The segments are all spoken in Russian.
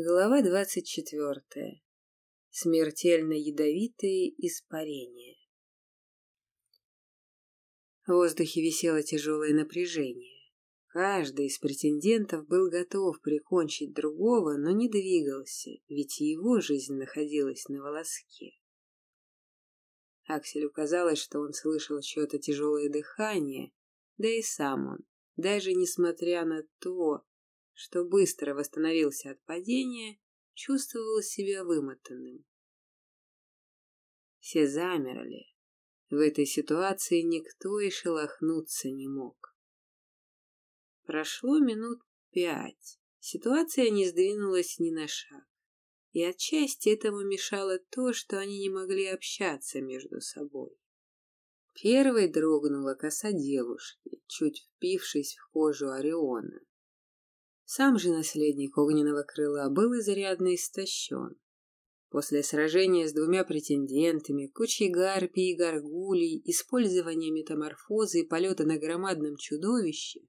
Глава двадцать четвертая. Смертельно ядовитые испарения. В воздухе висело тяжелое напряжение. Каждый из претендентов был готов прикончить другого, но не двигался, ведь его жизнь находилась на волоске. Акселю казалось, что он слышал чье-то тяжелое дыхание, да и сам он, даже несмотря на то, что быстро восстановился от падения, чувствовал себя вымотанным. Все замерли. В этой ситуации никто и шелохнуться не мог. Прошло минут пять. Ситуация не сдвинулась ни на шаг. И отчасти этому мешало то, что они не могли общаться между собой. Первой дрогнула коса девушки, чуть впившись в кожу Ориона. Сам же наследник огненного крыла был изрядно истощен. После сражения с двумя претендентами, кучей гарпий и горгулей, использования метаморфозы и полета на громадном чудовище,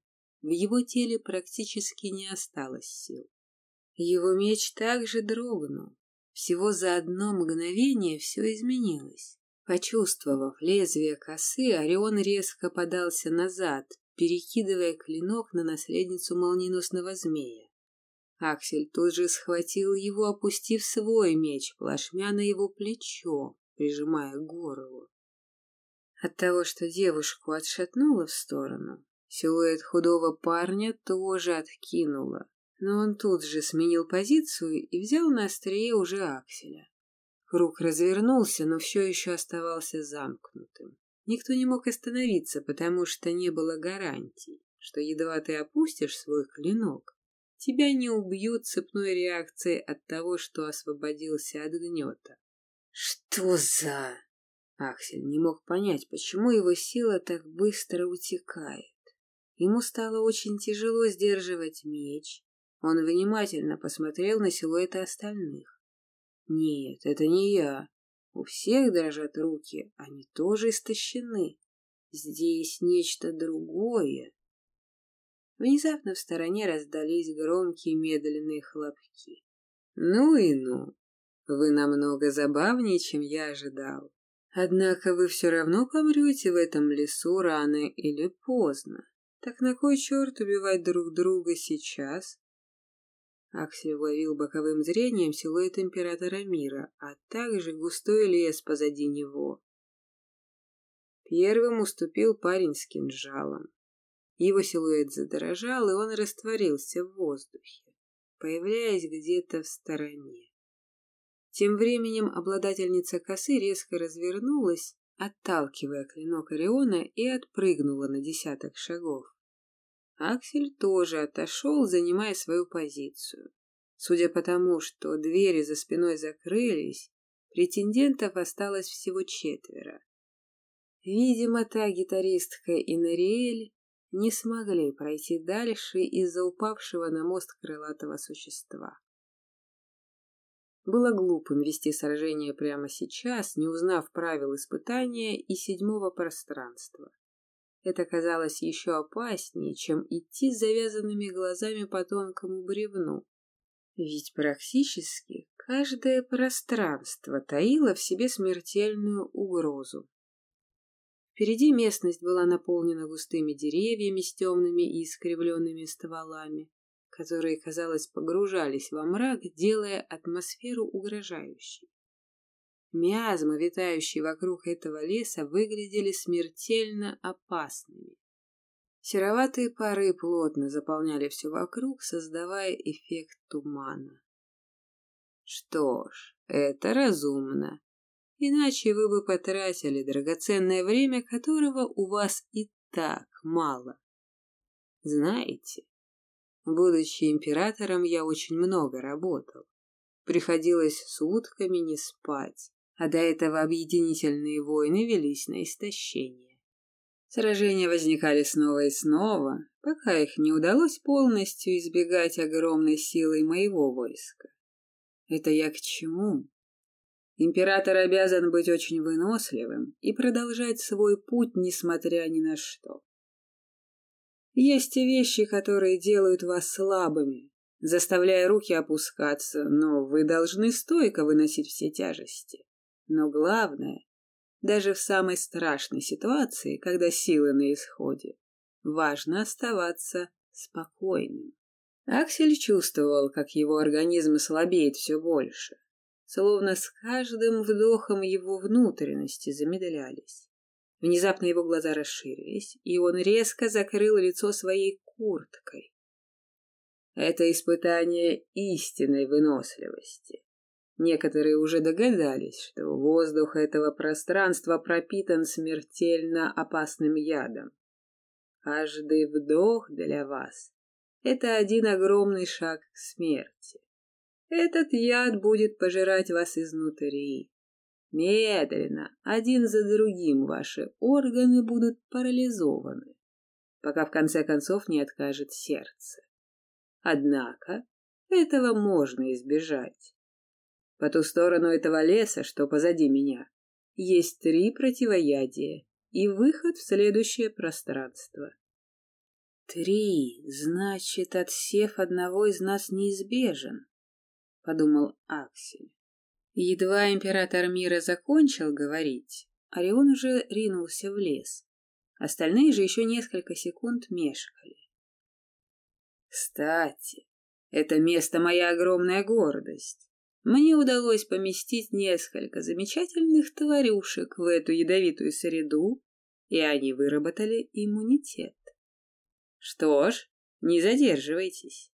в его теле практически не осталось сил. Его меч также дрогнул. Всего за одно мгновение все изменилось. Почувствовав лезвие косы, Орион резко подался назад, перекидывая клинок на наследницу молниеносного змея. Аксель тут же схватил его, опустив свой меч, плашмя на его плечо, прижимая к горлу. От того, что девушку отшатнуло в сторону, силуэт худого парня тоже откинуло, но он тут же сменил позицию и взял на острие уже Акселя. Круг развернулся, но все еще оставался замкнутым. Никто не мог остановиться, потому что не было гарантий, что едва ты опустишь свой клинок, тебя не убьют цепной реакцией от того, что освободился от гнета. Что за... Аксель не мог понять, почему его сила так быстро утекает. Ему стало очень тяжело сдерживать меч. Он внимательно посмотрел на силуэты остальных. Нет, это не я. У всех дрожат руки, они тоже истощены. Здесь нечто другое. Внезапно в стороне раздались громкие медленные хлопки. Ну и ну, вы намного забавнее, чем я ожидал. Однако вы все равно помрете в этом лесу рано или поздно. Так на кой черт убивать друг друга сейчас, Аксель уловил боковым зрением силуэт императора мира, а также густой лес позади него. Первым уступил парень с кинжалом. Его силуэт задрожал, и он растворился в воздухе, появляясь где-то в стороне. Тем временем обладательница косы резко развернулась, отталкивая клинок Ориона и отпрыгнула на десяток шагов. Аксель тоже отошел, занимая свою позицию. Судя по тому, что двери за спиной закрылись, претендентов осталось всего четверо. Видимо, та гитаристка и Нориэль не смогли пройти дальше из-за упавшего на мост крылатого существа. Было глупым вести сражение прямо сейчас, не узнав правил испытания и седьмого пространства. Это казалось еще опаснее, чем идти с завязанными глазами по тонкому бревну. Ведь практически каждое пространство таило в себе смертельную угрозу. Впереди местность была наполнена густыми деревьями с темными и искривленными стволами, которые, казалось, погружались во мрак, делая атмосферу угрожающей. Миазмы, витающие вокруг этого леса, выглядели смертельно опасными. Сероватые пары плотно заполняли все вокруг, создавая эффект тумана. Что ж, это разумно. Иначе вы бы потратили драгоценное время, которого у вас и так мало. Знаете, будучи императором, я очень много работал. Приходилось сутками не спать а до этого объединительные войны велись на истощение. Сражения возникали снова и снова, пока их не удалось полностью избегать огромной силой моего войска. Это я к чему? Император обязан быть очень выносливым и продолжать свой путь, несмотря ни на что. Есть вещи, которые делают вас слабыми, заставляя руки опускаться, но вы должны стойко выносить все тяжести. Но главное, даже в самой страшной ситуации, когда силы на исходе, важно оставаться спокойным. Аксель чувствовал, как его организм слабеет все больше, словно с каждым вдохом его внутренности замедлялись. Внезапно его глаза расширились, и он резко закрыл лицо своей курткой. Это испытание истинной выносливости. Некоторые уже догадались, что воздух этого пространства пропитан смертельно опасным ядом. Каждый вдох для вас — это один огромный шаг к смерти. Этот яд будет пожирать вас изнутри. Медленно, один за другим ваши органы будут парализованы, пока в конце концов не откажет сердце. Однако этого можно избежать. По ту сторону этого леса, что позади меня, есть три противоядия и выход в следующее пространство. Три, значит, отсев одного из нас неизбежен, подумал Аксель. Едва император мира закончил говорить, Орион уже ринулся в лес. Остальные же еще несколько секунд мешкали. Кстати, это место моя огромная гордость. Мне удалось поместить несколько замечательных тварюшек в эту ядовитую среду, и они выработали иммунитет. Что ж, не задерживайтесь.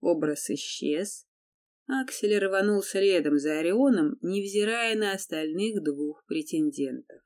Образ исчез. Аксель рванул следом за Орионом, невзирая на остальных двух претендентов.